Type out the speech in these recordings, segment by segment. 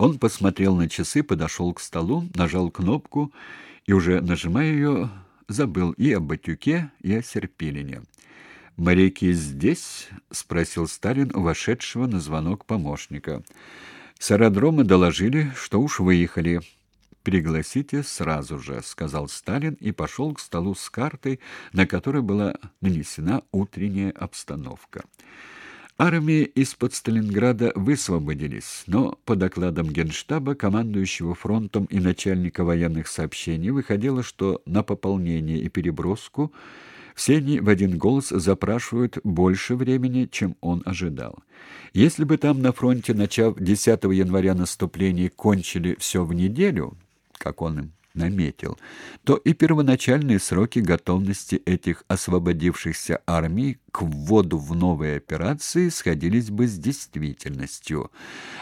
Он посмотрел на часы, подошел к столу, нажал кнопку и, уже нажимая ее, забыл и о Батюке, и о Серпилине. «Моряки здесь?» — спросил Сталин у вошедшего на звонок помощника. «С аэродрома доложили, что уж выехали». «Пригласите сразу же», — сказал Сталин и пошел к столу с картой, на которой была нанесена утренняя обстановка. Армии из-под Сталинграда высвободились, но по докладам Генштаба, командующего фронтом и начальника военных сообщений, выходило, что на пополнение и переброску все они в один голос запрашивают больше времени, чем он ожидал. Если бы там на фронте, начав 10 января наступление, кончили все в неделю, как он им наметил, то и первоначальные сроки готовности этих освободившихся армий к вводу в новые операции сходились бы с действительностью,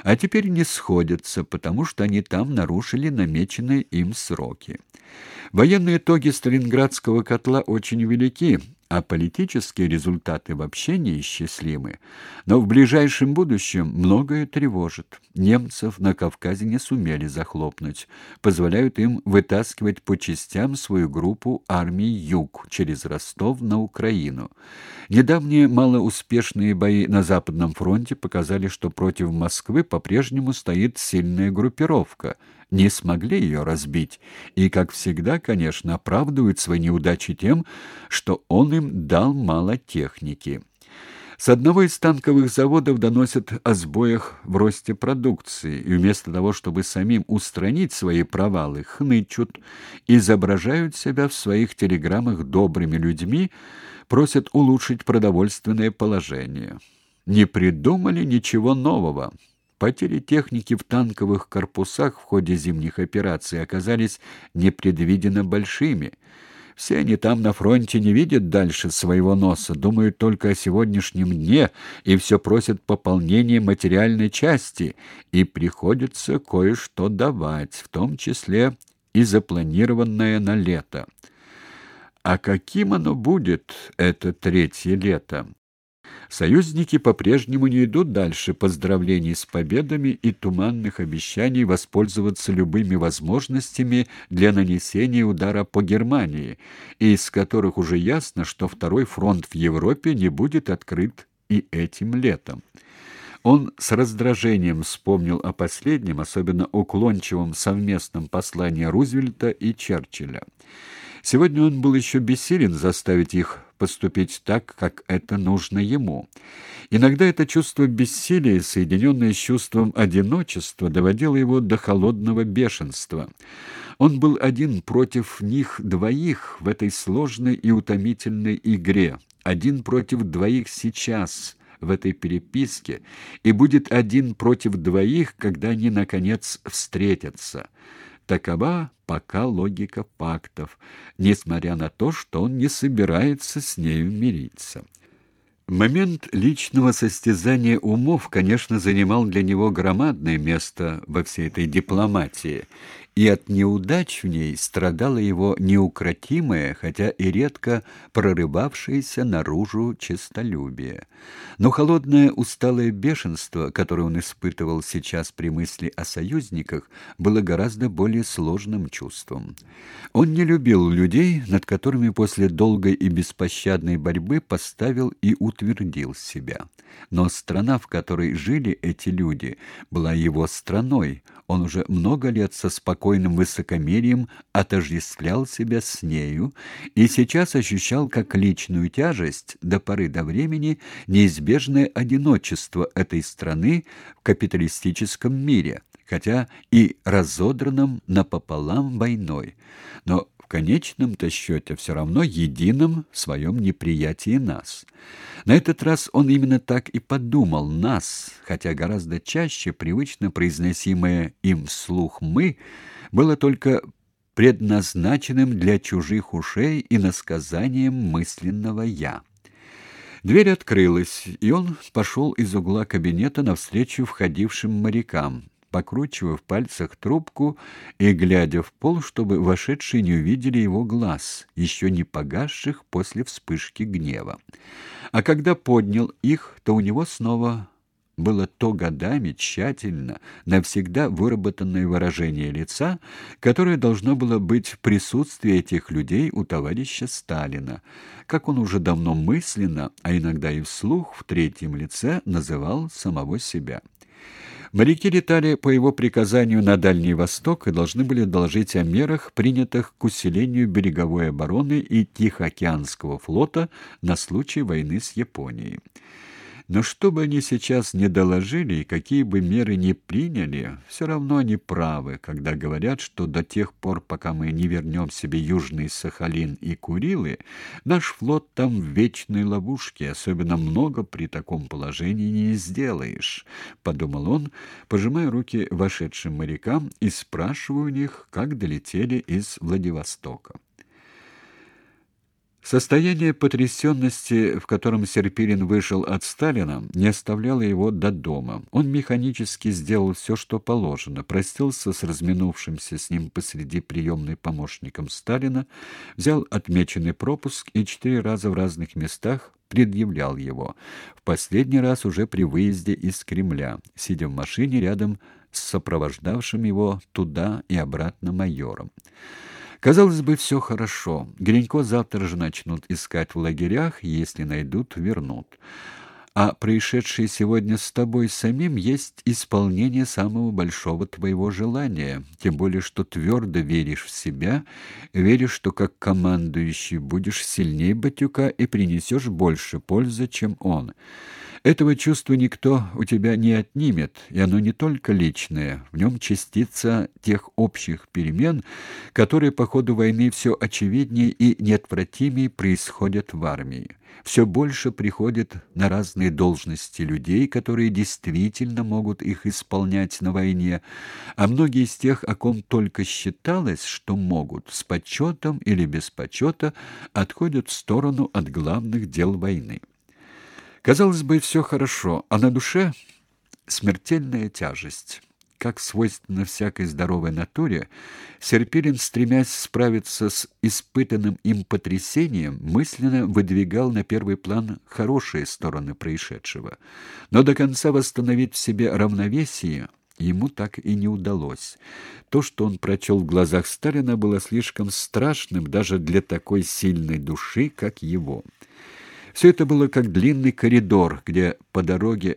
а теперь не сходятся, потому что они там нарушили намеченные им сроки. Военные итоги Сталинградского котла очень велики, а политические результаты вообще неисчислимы. Но в ближайшем будущем многое тревожит. Немцев на Кавказе не сумели захлопнуть, позволяют им вытаскивать по частям свою группу армий Юг через Ростов на Украину. Недавние малоуспешные бои на Западном фронте показали, что против Москвы по-прежнему стоит сильная группировка. Не смогли ее разбить, и, как всегда, конечно, оправдывают свои неудачи тем, что он им дал мало техники. С одного из танковых заводов доносят о сбоях в росте продукции, и вместо того, чтобы самим устранить свои провалы, хнычут, изображают себя в своих телеграммах добрыми людьми, просят улучшить продовольственное положение. Не придумали ничего нового. Потери техники в танковых корпусах в ходе зимних операций оказались непредвиденно большими. Все они там на фронте не видят дальше своего носа, думают только о сегодняшнем дне и все просят пополнения материальной части, и приходится кое-что давать, в том числе и запланированное на лето. А каким оно будет, это третье лето? Союзники по-прежнему не идут дальше поздравлений с победами и туманных обещаний воспользоваться любыми возможностями для нанесения удара по Германии, из которых уже ясно, что второй фронт в Европе не будет открыт и этим летом. Он с раздражением вспомнил о последнем, особенно уклончивом совместном послании Рузвельта и Черчилля. Сегодня он был еще бессилен заставить их поступить так, как это нужно ему. Иногда это чувство бессилия, соединенное с чувством одиночества, доводило его до холодного бешенства. Он был один против них двоих в этой сложной и утомительной игре, один против двоих сейчас — в этой переписке и будет один против двоих, когда они, наконец, встретятся. Такова пока логика пактов, несмотря на то, что он не собирается с нею мириться. Момент личного состязания умов, конечно, занимал для него громадное место во всей этой дипломатии, и от неудач в ней страдало его неукротимое, хотя и редко прорывавшееся наружу честолюбие. Но холодное усталое бешенство, которое он испытывал сейчас при мысли о союзниках, было гораздо более сложным чувством. Он не любил людей, над которыми после долгой и беспощадной борьбы поставил и утвердил себя. Но страна, в которой жили эти люди, была его страной. Он уже много лет со спокойствием спокойным высокомерием отождествлял себя с нею и сейчас ощущал как личную тяжесть до поры до времени неизбежное одиночество этой страны в капиталистическом мире, хотя и разодранном напополам войной. Но конечном-то счете все равно единым в своем неприятии нас. На этот раз он именно так и подумал «нас», хотя гораздо чаще привычно произносимое им вслух «мы» было только предназначенным для чужих ушей и насказанием мысленного «я». Дверь открылась, и он пошел из угла кабинета навстречу входившим морякам покручивая в пальцах трубку и глядя в пол, чтобы вошедшие не увидели его глаз, еще не погасших после вспышки гнева. А когда поднял их, то у него снова было то годами тщательно, навсегда выработанное выражение лица, которое должно было быть в присутствии этих людей у товарища Сталина, как он уже давно мысленно, а иногда и вслух в третьем лице называл самого себя. Моряки летали по его приказанию на Дальний Восток и должны были доложить о мерах, принятых к усилению береговой обороны и Тихоокеанского флота на случай войны с Японией. Но что бы они сейчас не доложили и какие бы меры ни приняли, все равно они правы, когда говорят, что до тех пор, пока мы не вернем себе Южный Сахалин и Курилы, наш флот там в вечной ловушке, особенно много при таком положении не сделаешь, — подумал он, пожимая руки вошедшим морякам и спрашивая у них, как долетели из Владивостока. Состояние потрясенности, в котором Серпилин вышел от Сталина, не оставляло его до дома. Он механически сделал все, что положено, простился с разминувшимся с ним посреди приемной помощником Сталина, взял отмеченный пропуск и четыре раза в разных местах предъявлял его. В последний раз уже при выезде из Кремля, сидя в машине рядом с сопровождавшим его туда и обратно майором. Казалось бы, все хорошо. Гринько завтра же начнут искать в лагерях, если найдут, вернут. А происшедшее сегодня с тобой самим есть исполнение самого большого твоего желания, тем более что твердо веришь в себя, веришь, что как командующий будешь сильнее Батюка и принесешь больше пользы, чем он. Этого чувства никто у тебя не отнимет, и оно не только личное, в нем частица тех общих перемен, которые по ходу войны все очевиднее и неотвратимее происходят в армии. Все больше приходит на разные должности людей, которые действительно могут их исполнять на войне, а многие из тех, о ком только считалось, что могут, с почетом или без почета, отходят в сторону от главных дел войны. Казалось бы, все хорошо, а на душе смертельная тяжесть. Как свойственно всякой здоровой натуре, Серпилин, стремясь справиться с испытанным им потрясением, мысленно выдвигал на первый план хорошие стороны происшедшего. Но до конца восстановить в себе равновесие ему так и не удалось. То, что он прочел в глазах Сталина, было слишком страшным даже для такой сильной души, как его. Все это было как длинный коридор, где по дороге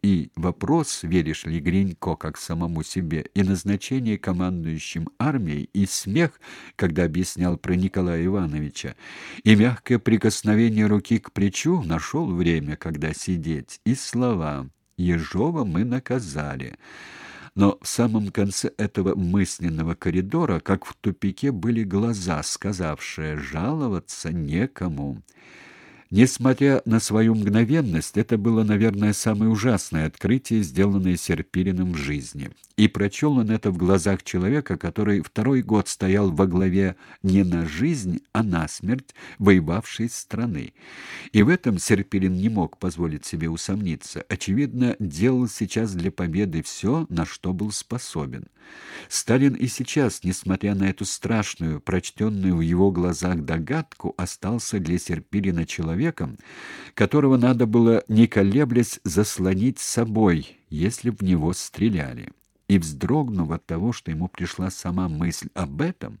и вопрос, веришь ли Гринько как самому себе, и назначение командующим армией, и смех, когда объяснял про Николая Ивановича, и мягкое прикосновение руки к плечу нашел время, когда сидеть, и слова «Ежова мы наказали». Но в самом конце этого мысленного коридора, как в тупике, были глаза, сказавшие «жаловаться некому». Несмотря на свою мгновенность, это было, наверное, самое ужасное открытие, сделанное Серпилиным в жизни. И прочел он это в глазах человека, который второй год стоял во главе не на жизнь, а на смерть воевавшей страны. И в этом Серпилин не мог позволить себе усомниться. Очевидно, делал сейчас для победы все, на что был способен. Сталин и сейчас, несмотря на эту страшную, прочтенную в его глазах догадку, остался для Серпилина человеком, которого надо было, не колеблясь, заслонить собой, если в него стреляли. И вздрогнув от того, что ему пришла сама мысль об этом,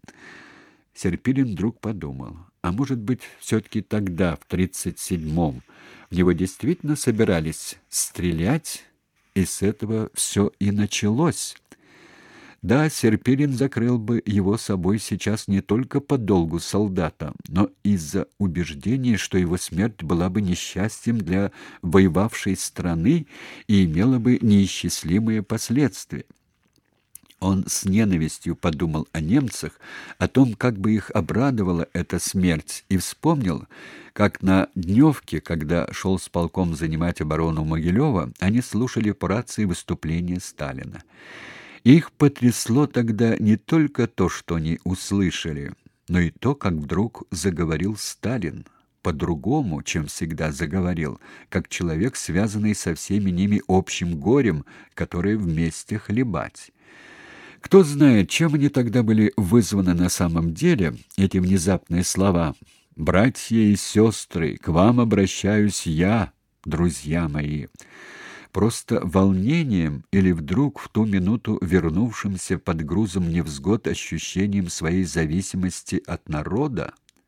Серпилин вдруг подумал, а может быть, все-таки тогда, в тридцать седьмом, в него действительно собирались стрелять, и с этого все и началось». Да, Серпилин закрыл бы его собой сейчас не только по долгу солдата, но из-за убеждения, что его смерть была бы несчастьем для воевавшей страны и имела бы неисчислимые последствия. Он с ненавистью подумал о немцах, о том, как бы их обрадовала эта смерть, и вспомнил, как на дневке, когда шел с полком занимать оборону Могилева, они слушали по рации выступления Сталина. Их потрясло тогда не только то, что они услышали, но и то, как вдруг заговорил Сталин, по-другому, чем всегда заговорил, как человек, связанный со всеми ними общим горем, которое вместе хлебать. Кто знает, чем они тогда были вызваны на самом деле, эти внезапные слова «Братья и сестры, к вам обращаюсь я, друзья мои». Просто волнением или вдруг в ту минуту вернувшимся под грузом невзгод ощущением своей зависимости от народа?